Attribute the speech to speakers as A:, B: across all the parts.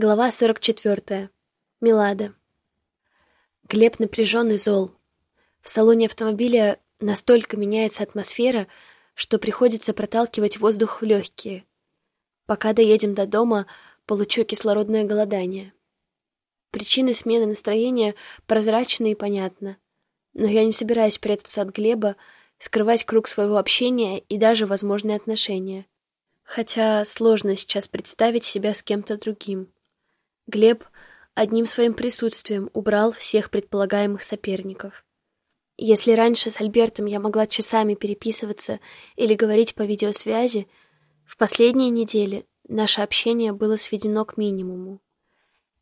A: Глава 44. Милада. Глеб напряженный зол. В салоне автомобиля настолько меняется атмосфера, что приходится проталкивать воздух в легкие. Пока доедем до дома, получу кислородное голодание. Причины смены настроения прозрачны и понятны. Но я не собираюсь прятаться от Глеба, скрывать круг своего общения и даже возможные отношения. Хотя сложно сейчас представить себя с кем-то другим. Глеб одним своим присутствием убрал всех предполагаемых соперников. Если раньше с Альбертом я могла часами переписываться или говорить по видеосвязи, в последние недели наше общение было сведено к минимуму.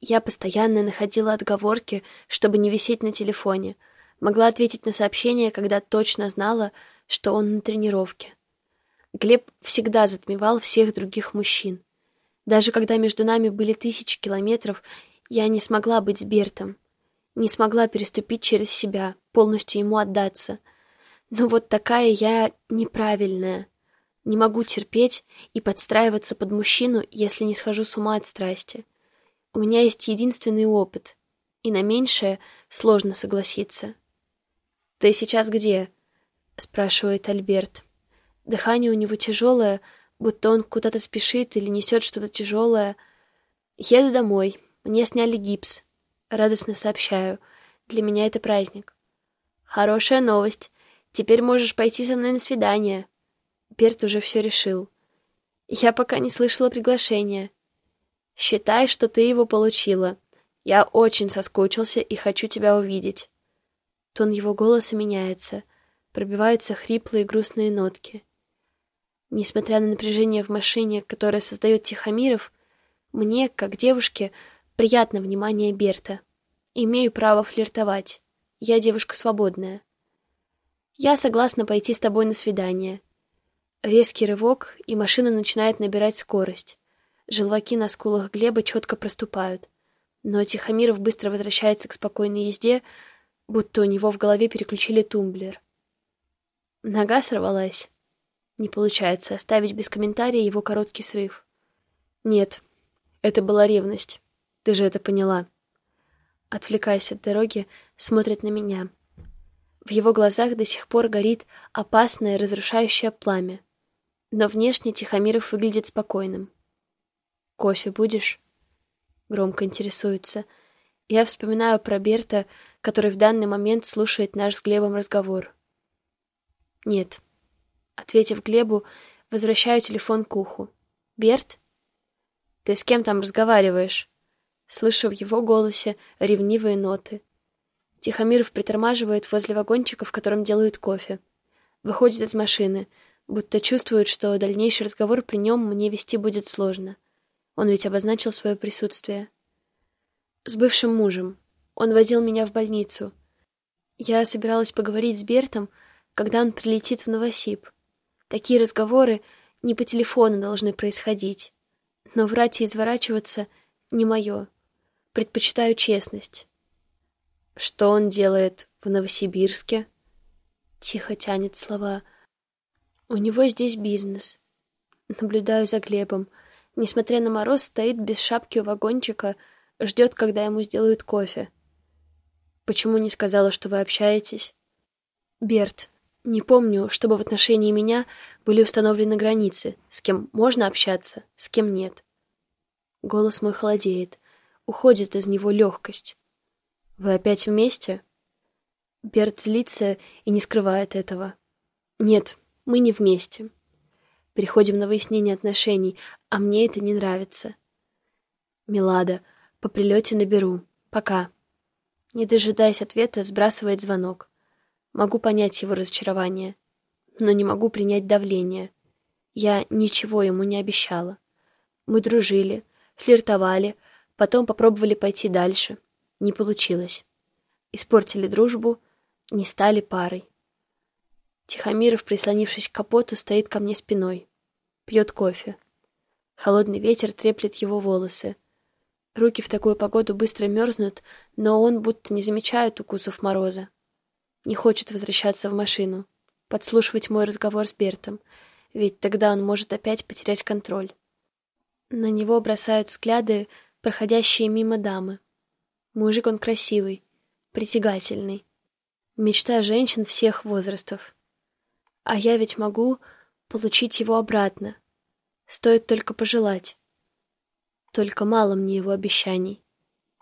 A: Я постоянно находила отговорки, чтобы не висеть на телефоне, могла ответить на сообщение, когда точно знала, что он на тренировке. Глеб всегда затмевал всех других мужчин. Даже когда между нами были тысячи километров, я не смогла быть с Бертом. Не смогла переступить через себя, полностью ему отдаться. Но вот такая я неправильная. Не могу терпеть и подстраиваться под мужчину, если не схожу с ума от страсти. У меня есть единственный опыт, и на меньшее сложно согласиться. «Ты сейчас где?» — спрашивает Альберт. Дыхание у него тяжелое, будто он куда-то спешит или несет что-то тяжелое. Еду домой. Мне сняли гипс. Радостно сообщаю. Для меня это праздник. Хорошая новость. Теперь можешь пойти со мной на свидание. Берт уже все решил. Я пока не слышала приглашения. Считай, что ты его получила. Я очень соскучился и хочу тебя увидеть. Тон его голоса меняется. Пробиваются хриплые грустные нотки. Несмотря на напряжение в машине, которое создает Тихомиров, мне, как девушке, приятно внимание Берта. Имею право флиртовать. Я девушка свободная. Я согласна пойти с тобой на свидание. Резкий рывок, и машина начинает набирать скорость. Желваки на скулах Глеба четко проступают. Но Тихомиров быстро возвращается к спокойной езде, будто у него в голове переключили тумблер. Нога сорвалась. Не получается оставить без комментария его короткий срыв. Нет, это была ревность. Ты же это поняла. Отвлекаясь от дороги, смотрит на меня. В его глазах до сих пор горит опасное разрушающее пламя. Но внешне Тихомиров выглядит спокойным. «Кофе будешь?» Громко интересуется. Я вспоминаю про Берта, который в данный момент слушает наш с Глебом разговор. «Нет, Ответив Глебу, возвращаю телефон к уху. «Берт?» «Ты с кем там разговариваешь?» Слышу в его голосе ревнивые ноты. Тихомиров притормаживает возле вагончика, в котором делают кофе. Выходит из машины, будто чувствует, что дальнейший разговор при нем мне вести будет сложно. Он ведь обозначил свое присутствие. С бывшим мужем. Он возил меня в больницу. Я собиралась поговорить с Бертом, когда он прилетит в Новосиб. Такие разговоры не по телефону должны происходить. Но врать и изворачиваться не мое. Предпочитаю честность. Что он делает в Новосибирске? Тихо тянет слова. У него здесь бизнес. Наблюдаю за Глебом. Несмотря на мороз, стоит без шапки у вагончика, ждет, когда ему сделают кофе. Почему не сказала, что вы общаетесь? Берт, не помню, чтобы в отношении меня были установлены границы, с кем можно общаться, с кем нет. Голос мой холодеет. Уходит из него легкость. «Вы опять вместе?» Берт злится и не скрывает этого. «Нет, мы не вместе. Переходим на выяснение отношений, а мне это не нравится. Милада, по прилете наберу. Пока». Не дожидаясь ответа, сбрасывает звонок. Могу понять его разочарование, но не могу принять давление. Я ничего ему не обещала. Мы дружили, флиртовали, потом попробовали пойти дальше. Не получилось. Испортили дружбу, не стали парой. Тихомиров, прислонившись к капоту, стоит ко мне спиной. Пьет кофе. Холодный ветер треплет его волосы. Руки в такую погоду быстро мерзнут, но он будто не замечает укусов мороза. Не хочет возвращаться в машину, подслушивать мой разговор с Бертом, ведь тогда он может опять потерять контроль. На него бросают взгляды проходящие мимо дамы. Мужик он красивый, притягательный. Мечта женщин всех возрастов. А я ведь могу получить его обратно. Стоит только пожелать. Только мало мне его обещаний.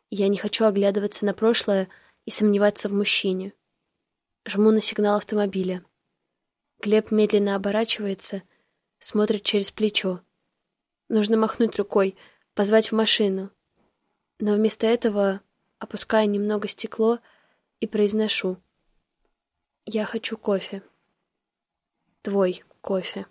A: Я не хочу оглядываться на прошлое и сомневаться в мужчине. Жму на сигнал автомобиля. Глеб медленно оборачивается, смотрит через плечо. Нужно махнуть рукой, позвать в машину. Но вместо этого опускаю немного стекло и произношу. Я хочу кофе. Твой кофе.